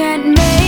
can't make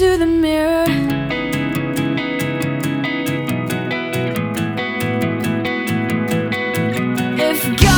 to the mirror. If